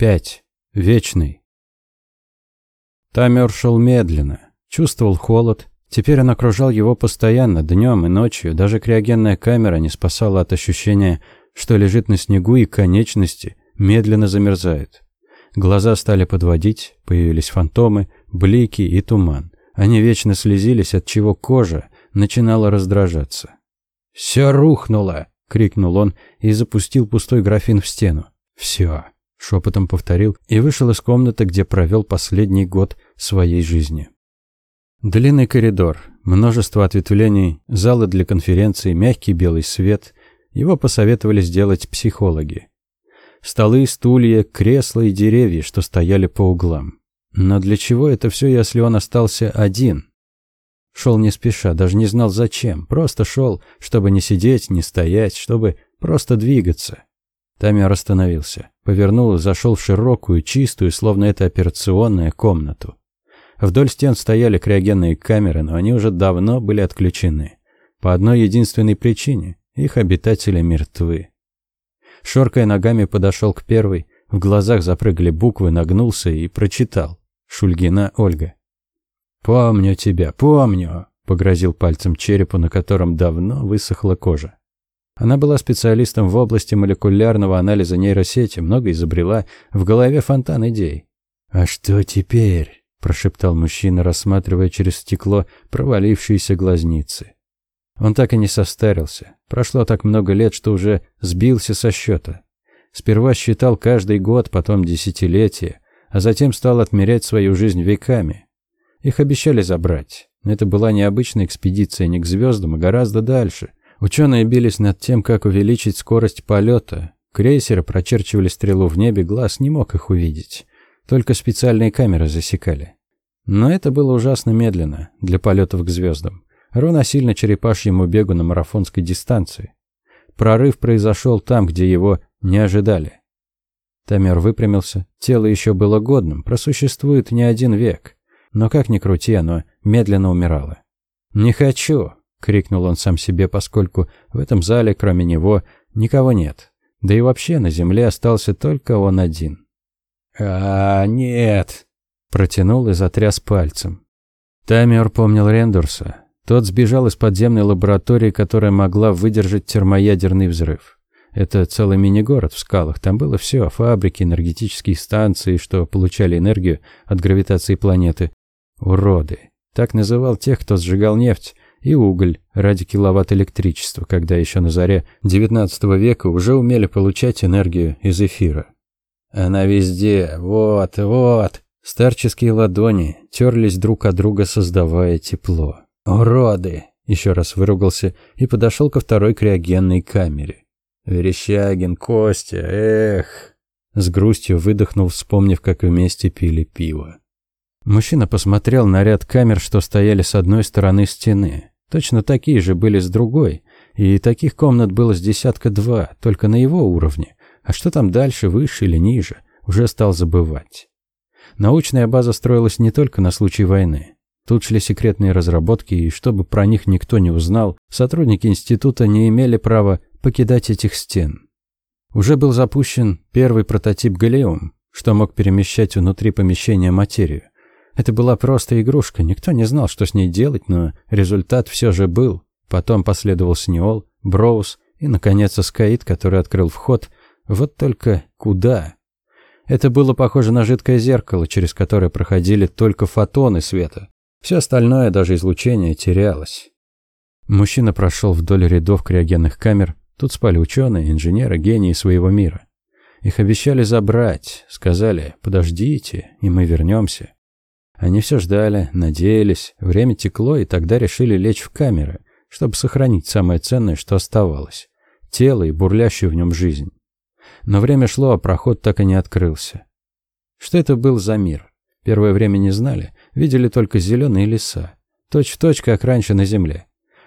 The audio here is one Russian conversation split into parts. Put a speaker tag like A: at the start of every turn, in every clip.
A: 5. Вечный. Тамер шел медленно, чувствовал холод. Теперь он окружал его постоянно, днем и ночью. Даже криогенная камера не спасала от ощущения, что лежит на снегу и конечности медленно замерзают. Глаза стали подводить, появились фантомы, блики и туман. Они вечно слезились, от чего кожа начинала раздражаться. «Все рухнуло!» — крикнул он и запустил пустой графин в стену. «Все!» Шепотом повторил и вышел из комнаты, где провел последний год своей жизни. Длинный коридор, множество ответвлений, залы для конференций, мягкий белый свет. Его посоветовали сделать психологи. Столы, стулья, кресла и деревья, что стояли по углам. Но для чего это все, если он остался один? Шел не спеша, даже не знал зачем. Просто шел, чтобы не сидеть, не стоять, чтобы просто двигаться. Тамер остановился, повернул и зашел в широкую, чистую, словно это операционная, комнату. Вдоль стен стояли криогенные камеры, но они уже давно были отключены. По одной единственной причине – их обитатели мертвы. Шоркая ногами подошел к первой, в глазах запрыгали буквы, нагнулся и прочитал. Шульгина Ольга. «Помню тебя, помню», – погрозил пальцем черепу, на котором давно высохла кожа. Она была специалистом в области молекулярного анализа нейросети, много изобрела, в голове фонтан идей. «А что теперь?» – прошептал мужчина, рассматривая через стекло провалившиеся глазницы. Он так и не состарился. Прошло так много лет, что уже сбился со счета. Сперва считал каждый год, потом десятилетие, а затем стал отмерять свою жизнь веками. Их обещали забрать. Это была необычная экспедиция не к звездам, а гораздо дальше – Ученые бились над тем, как увеличить скорость полета. Крейсеры прочерчивали стрелу в небе, глаз не мог их увидеть. Только специальные камеры засекали. Но это было ужасно медленно для полетов к звездам. Ровно сильно черепашьему бегу на марафонской дистанции. Прорыв произошел там, где его не ожидали. Тамер выпрямился. Тело еще было годным, просуществует не один век. Но как ни крути, оно медленно умирало. «Не хочу!» — крикнул он сам себе, поскольку в этом зале, кроме него, никого нет. Да и вообще на земле остался только он один. «А, нет!» — протянул и затряс пальцем. Тамер помнил Рендурса. Тот сбежал из подземной лаборатории, которая могла выдержать термоядерный взрыв. Это целый мини-город в скалах. Там было все: фабрики, энергетические станции, что получали энергию от гравитации планеты. Уроды. Так называл тех, кто сжигал нефть, и уголь ради киловатт электричества, когда еще на заре XIX века уже умели получать энергию из эфира. Она везде, вот, вот. Старческие ладони терлись друг от друга, создавая тепло. «Уроды!» – еще раз выругался и подошел ко второй криогенной камере. «Верещагин, Костя, эх!» С грустью выдохнул, вспомнив, как вместе пили пиво. Мужчина посмотрел на ряд камер, что стояли с одной стороны стены. Точно такие же были с другой, и таких комнат было с десятка два, только на его уровне. А что там дальше, выше или ниже, уже стал забывать. Научная база строилась не только на случай войны. Тут шли секретные разработки, и чтобы про них никто не узнал, сотрудники института не имели права покидать этих стен. Уже был запущен первый прототип Галеум, что мог перемещать внутри помещения материю. Это была просто игрушка, никто не знал, что с ней делать, но результат все же был. Потом последовал Сниол, Броуз и, наконец, Аскаид, который открыл вход. Вот только куда? Это было похоже на жидкое зеркало, через которое проходили только фотоны света. Все остальное, даже излучение, терялось. Мужчина прошел вдоль рядов криогенных камер. Тут спали ученые, инженеры, гении своего мира. Их обещали забрать, сказали «подождите, и мы вернемся». Они все ждали, надеялись, время текло, и тогда решили лечь в камеры, чтобы сохранить самое ценное, что оставалось – тело и бурлящую в нем жизнь. Но время шло, а проход так и не открылся. Что это был за мир? Первое время не знали, видели только зеленые леса. Точь в точь, как раньше на земле.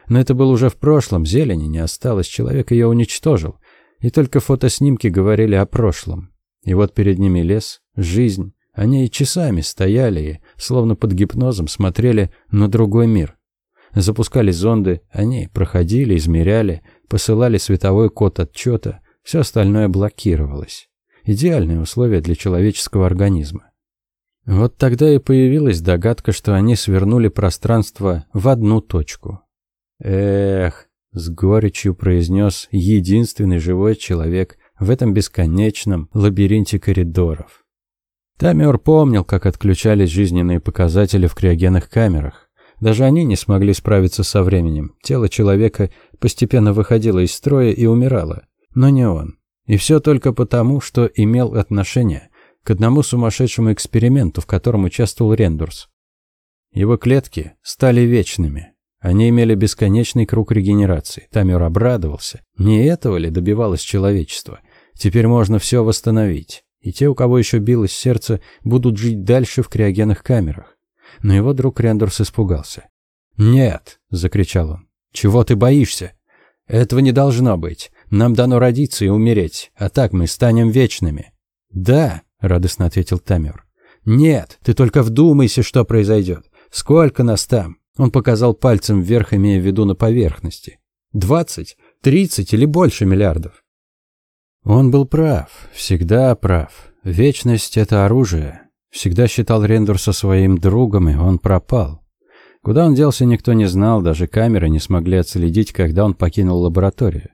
A: Но это было уже в прошлом, зелени не осталось, человек ее уничтожил. И только фотоснимки говорили о прошлом. И вот перед ними лес, жизнь, они и часами стояли и, словно под гипнозом, смотрели на другой мир. Запускали зонды, они проходили, измеряли, посылали световой код отчета, все остальное блокировалось. Идеальные условия для человеческого организма. Вот тогда и появилась догадка, что они свернули пространство в одну точку. Эх, с горечью произнес единственный живой человек в этом бесконечном лабиринте коридоров. Тамер помнил, как отключались жизненные показатели в криогенных камерах. Даже они не смогли справиться со временем. Тело человека постепенно выходило из строя и умирало. Но не он. И все только потому, что имел отношение к одному сумасшедшему эксперименту, в котором участвовал Рендурс. Его клетки стали вечными. Они имели бесконечный круг регенерации. Тамер обрадовался. Не этого ли добивалось человечество? Теперь можно все восстановить. И те, у кого еще билось сердце, будут жить дальше в криогенных камерах. Но его друг Рендорс испугался. «Нет!» – закричал он. «Чего ты боишься? Этого не должно быть. Нам дано родиться и умереть, а так мы станем вечными». «Да!» – радостно ответил Тамер. «Нет, ты только вдумайся, что произойдет. Сколько нас там?» Он показал пальцем вверх, имея в виду на поверхности. «Двадцать? Тридцать или больше миллиардов?» Он был прав, всегда прав. Вечность — это оружие. Всегда считал Рендурса своим другом, и он пропал. Куда он делся, никто не знал, даже камеры не смогли отследить, когда он покинул лабораторию.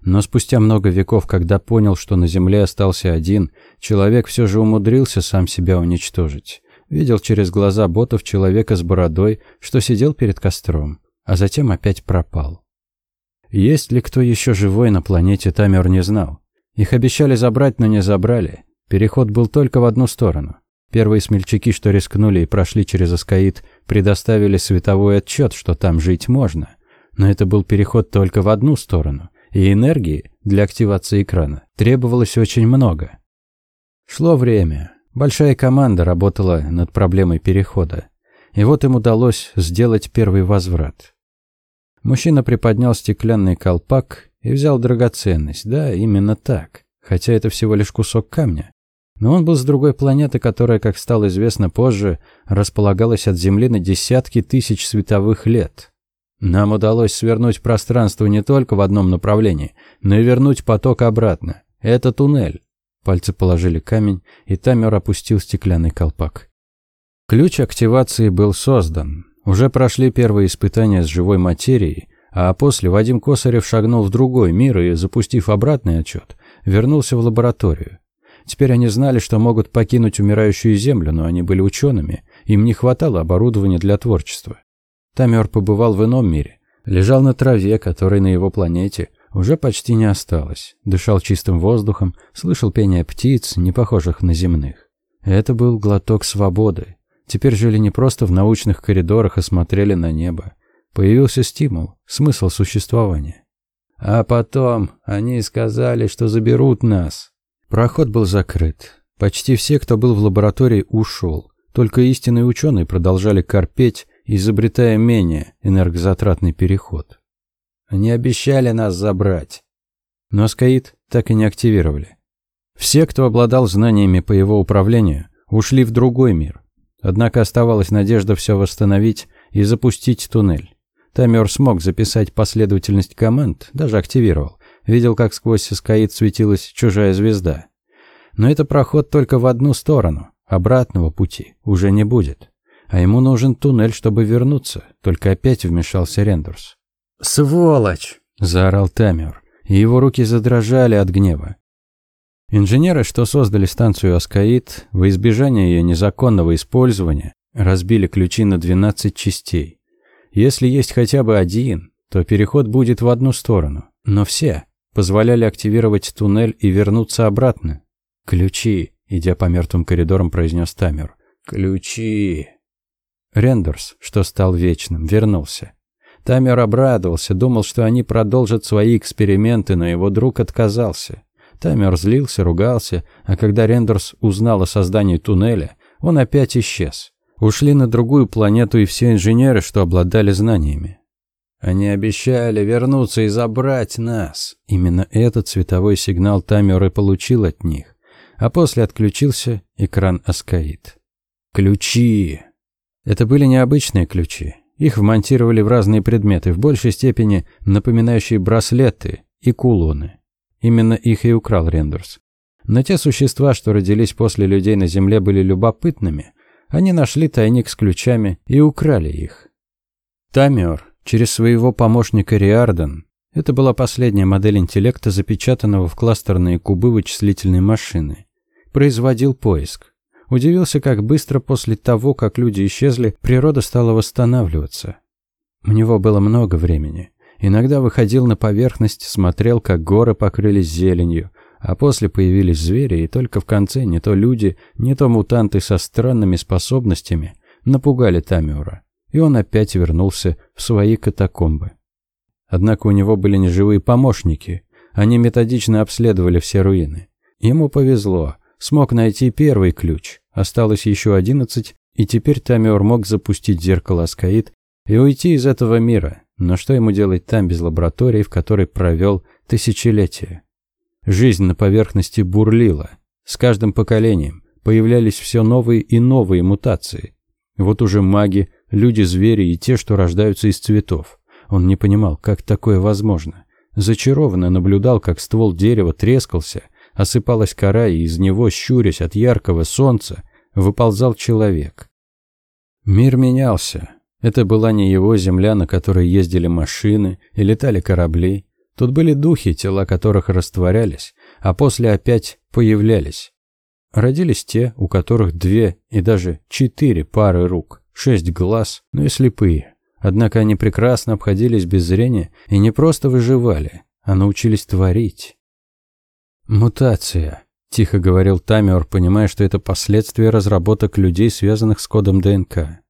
A: Но спустя много веков, когда понял, что на Земле остался один, человек все же умудрился сам себя уничтожить. Видел через глаза ботов человека с бородой, что сидел перед костром, а затем опять пропал. Есть ли кто еще живой на планете, Тамер не знал. Их обещали забрать, но не забрали. Переход был только в одну сторону. Первые смельчаки, что рискнули и прошли через Аскаид, предоставили световой отчет, что там жить можно. Но это был переход только в одну сторону, и энергии для активации экрана требовалось очень много. Шло время. Большая команда работала над проблемой перехода. И вот им удалось сделать первый возврат. Мужчина приподнял стеклянный колпак и взял драгоценность. Да, именно так. Хотя это всего лишь кусок камня. Но он был с другой планеты, которая, как стало известно позже, располагалась от Земли на десятки тысяч световых лет. Нам удалось свернуть пространство не только в одном направлении, но и вернуть поток обратно. Это туннель. Пальцы положили камень, и Тамер опустил стеклянный колпак. Ключ активации был создан. Уже прошли первые испытания с живой материей, а после Вадим Косарев шагнул в другой мир и, запустив обратный отчет, вернулся в лабораторию. Теперь они знали, что могут покинуть умирающую Землю, но они были учеными, им не хватало оборудования для творчества. Тамер побывал в ином мире, лежал на траве, которой на его планете уже почти не осталось, дышал чистым воздухом, слышал пение птиц, не похожих на земных. Это был глоток свободы. Теперь жили не просто в научных коридорах и смотрели на небо. Появился стимул, смысл существования. А потом они сказали, что заберут нас. Проход был закрыт. Почти все, кто был в лаборатории, ушел. Только истинные ученые продолжали корпеть, изобретая менее энергозатратный переход. Они обещали нас забрать. Но Скаид так и не активировали. Все, кто обладал знаниями по его управлению, ушли в другой мир. Однако оставалась надежда все восстановить и запустить туннель. Тамер смог записать последовательность команд, даже активировал. Видел, как сквозь Искаид светилась чужая звезда. Но это проход только в одну сторону. Обратного пути уже не будет. А ему нужен туннель, чтобы вернуться. Только опять вмешался Рендерс.
B: «Сволочь!»
A: – заорал Тамер, и его руки задрожали от гнева. Инженеры, что создали станцию Аскаид, во избежание ее незаконного использования, разбили ключи на 12 частей. Если есть хотя бы один, то переход будет в одну сторону. Но все позволяли активировать туннель и вернуться обратно. «Ключи», — идя по мертвым коридорам, произнес Тамер. «Ключи». Рендерс, что стал вечным, вернулся. Тамер обрадовался, думал, что они продолжат свои эксперименты, но его друг отказался. Тамер злился, ругался, а когда Рендерс узнал о создании туннеля, он опять исчез. Ушли на другую планету и все инженеры, что обладали знаниями. Они обещали вернуться и забрать нас. Именно этот цветовой сигнал Тамер и получил от них. А после отключился экран Аскаид. Ключи. Это были необычные ключи. Их вмонтировали в разные предметы, в большей степени напоминающие браслеты и кулоны. Именно их и украл Рендерс. Но те существа, что родились после людей на Земле, были любопытными. Они нашли тайник с ключами и украли их. Тамер через своего помощника Риарден это была последняя модель интеллекта, запечатанного в кластерные кубы вычислительной машины. Производил поиск. Удивился, как быстро после того, как люди исчезли, природа стала восстанавливаться. У него было много времени. Иногда выходил на поверхность, смотрел, как горы покрылись зеленью, а после появились звери, и только в конце не то люди, не то мутанты со странными способностями напугали Тамиура, и он опять вернулся в свои катакомбы. Однако у него были неживые помощники. Они методично обследовали все руины. Ему повезло. Смог найти первый ключ. Осталось еще одиннадцать, и теперь Тамиор мог запустить зеркало Аскаид и уйти из этого мира. Но что ему делать там без лаборатории, в которой провел тысячелетия? Жизнь на поверхности бурлила. С каждым поколением появлялись все новые и новые мутации. Вот уже маги, люди-звери и те, что рождаются из цветов. Он не понимал, как такое возможно. Зачарованно наблюдал, как ствол дерева трескался, осыпалась кора, и из него, щурясь от яркого солнца, выползал человек. Мир менялся. Это была не его земля, на которой ездили машины и летали корабли. Тут были духи, тела которых растворялись, а после опять появлялись. Родились те, у которых две и даже четыре пары рук, шесть глаз, но и слепые. Однако они прекрасно обходились без зрения и не просто выживали, а научились творить. «Мутация», – тихо говорил Тамиор, понимая, что это последствия разработок людей, связанных с кодом ДНК.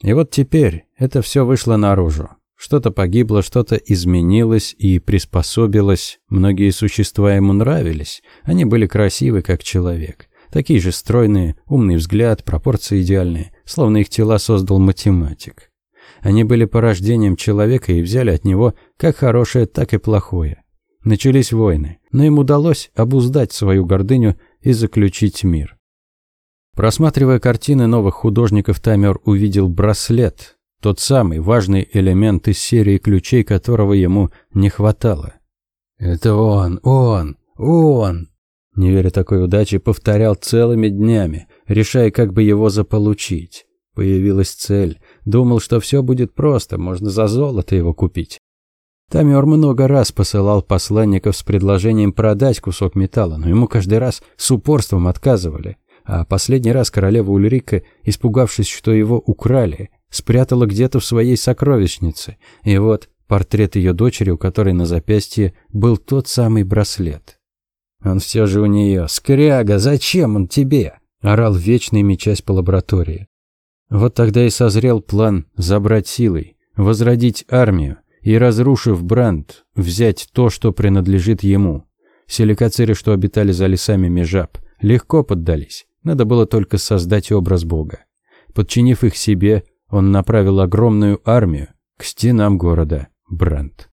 A: И вот теперь это все вышло наружу. Что-то погибло, что-то изменилось и приспособилось. Многие существа ему нравились. Они были красивы, как человек. Такие же стройные, умный взгляд, пропорции идеальные, словно их тела создал математик. Они были порождением человека и взяли от него как хорошее, так и плохое. Начались войны, но им удалось обуздать свою гордыню и заключить мир. Просматривая картины новых художников, Таймер увидел браслет, тот самый важный элемент из серии ключей, которого ему не хватало. «Это он, он, он!» Не веря такой удаче, повторял целыми днями, решая, как бы его заполучить. Появилась цель, Думал, что все будет просто, можно за золото его купить. Тамер много раз посылал посланников с предложением продать кусок металла, но ему каждый раз с упорством отказывали. А последний раз королева Ульрика, испугавшись, что его украли, спрятала где-то в своей сокровищнице. И вот портрет ее дочери, у которой на запястье был тот самый браслет. «Он все же у нее. Скряга, зачем он тебе?» – орал вечный мечась по лаборатории. Вот тогда и созрел план забрать силой, возродить армию и, разрушив Бранд, взять то, что принадлежит ему. Силикациры, что обитали за лесами Межаб, легко поддались. Надо было только создать образ Бога. Подчинив их себе, он направил огромную армию к стенам города Бранд.